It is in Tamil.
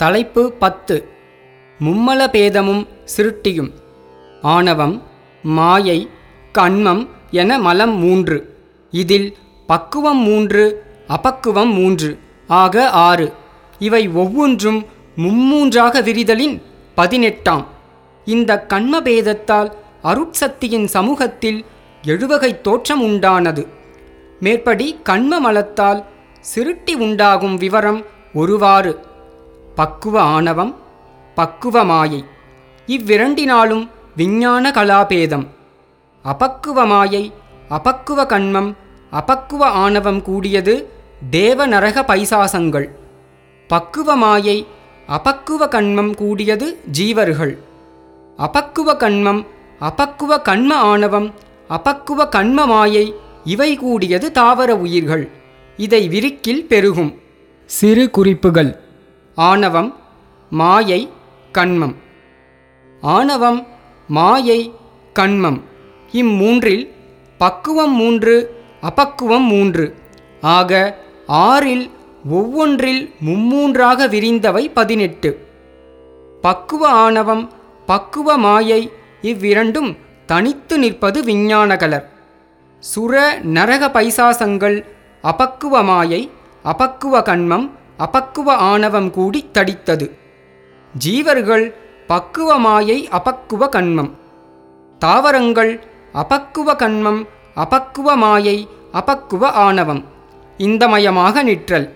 தலைப்பு பத்து. மும்மல பேதமும் சிருட்டியும் ஆணவம் மாயை கண்மம் என மலம் மூன்று. இதில் பக்குவம் மூன்று அபக்குவம் மூன்று ஆக ஆறு. இவை ஒவ்வொன்றும் மும்மூன்றாக விரிதலின் பதினெட்டாம். இந்த கண்மபேதத்தால் அருட்சக்தியின் சமூகத்தில் எழுவகை தோற்றம் உண்டானது. மேற்படி கண்ம மலத்தால் சிருட்டி உண்டாகும் விவரம் ஒருவாறு. பக்குவ ஆணவம் பக்குவ மாயை. இவ்விரண்டினாலும் விஞ்ஞான கலாபேதம். அபக்குவ மாயை அபக்குவ கண்மம் அபக்குவ ஆணவம் கூடியது தேவ நரக பைசாசங்கள். பக்குவ மாயை அபக்குவ கண்மம் கூடியது ஜீவர்கள். அபக்குவ கண்மம் அபக்குவ கண்ம ஆணவம் அபக்குவ கண்ம மாயை இவை கூடியது தாவர உயிர்கள். இதை விரிக்கில் பெருகும். சிறு குறிப்புகள். ஆணவம் மாயை கண்மம். ஆணவம் மாயை கண்மம். இம்மூன்றில் பக்குவம் மூன்று அபக்குவம் மூன்று. ஆக ஆறில் ஒவ்வொன்றில் மும்மூன்றாக விரிந்தவை பதினெட்டு. பக்குவ ஆணவம் பக்குவ மாயை இவ்விரண்டும் தனித்து நிற்பது விஞ்ஞானகலர் சுர நரக பைசாசங்கள் அபக்குவ மாயை அபக்குவ கண்மம் அபக்குவ ஆணவம் கூடி தடித்தது. ஜீவர்கள் பக்குவ மாயை அபக்குவ கண்மம். தாவரங்கள் அபக்குவ கண்மம் அபக்குவ மாயை அபக்குவ ஆணவம். இந்தமயமாக நிற்றல்.